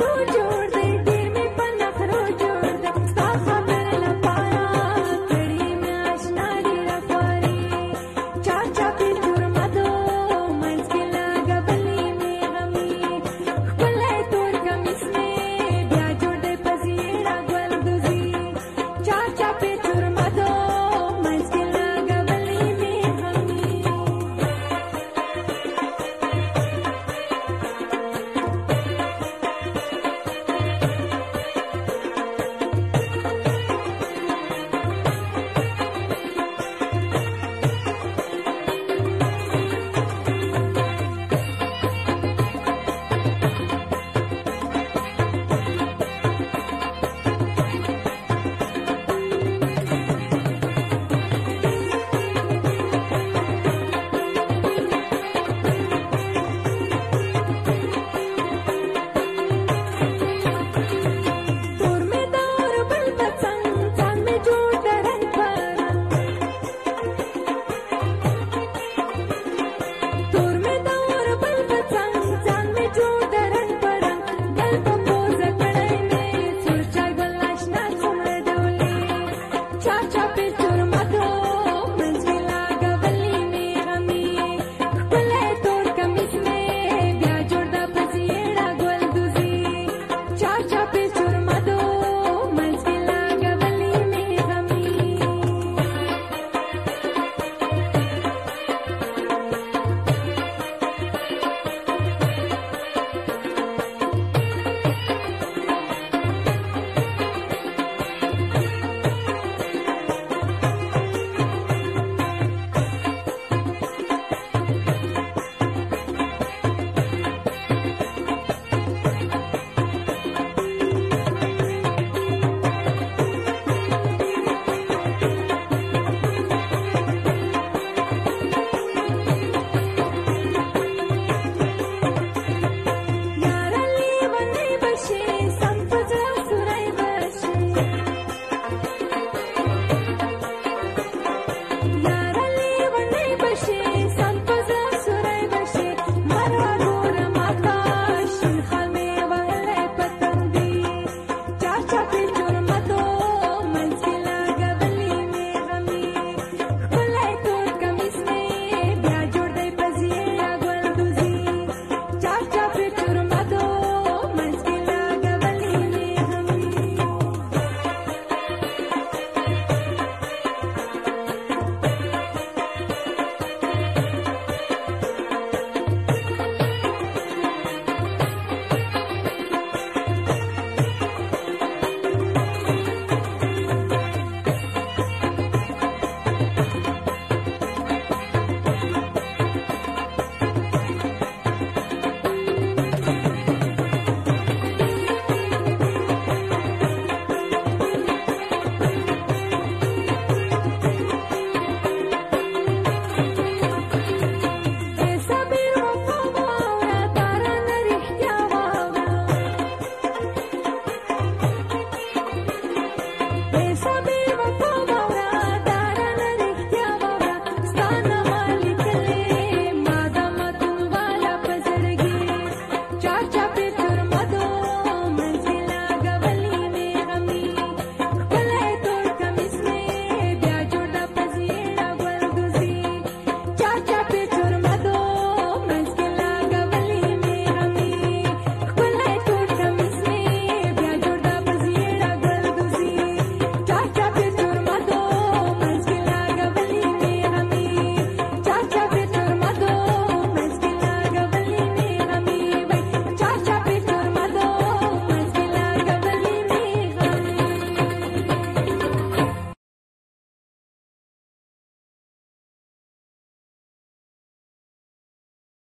我